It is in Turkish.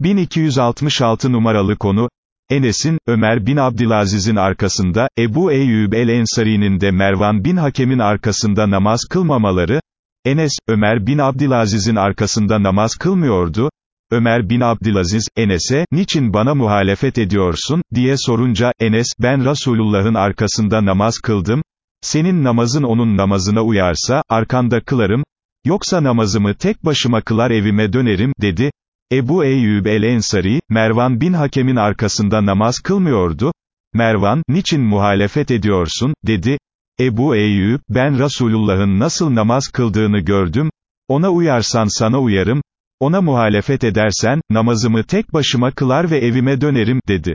1266 numaralı konu, Enes'in, Ömer bin Abdülaziz'in arkasında, Ebu Eyyub el-Ensari'nin de Mervan bin Hakem'in arkasında namaz kılmamaları, Enes, Ömer bin Abdülaziz'in arkasında namaz kılmıyordu, Ömer bin Abdülaziz, Enes'e, niçin bana muhalefet ediyorsun, diye sorunca, Enes, ben Resulullah'ın arkasında namaz kıldım, senin namazın onun namazına uyarsa, arkanda kılarım, yoksa namazımı tek başıma kılar evime dönerim, dedi, Ebu Eyyub el-Ensari, Mervan bin Hakem'in arkasında namaz kılmıyordu, Mervan, niçin muhalefet ediyorsun, dedi, Ebu Eyyub, ben Resulullah'ın nasıl namaz kıldığını gördüm, ona uyarsan sana uyarım, ona muhalefet edersen, namazımı tek başıma kılar ve evime dönerim, dedi.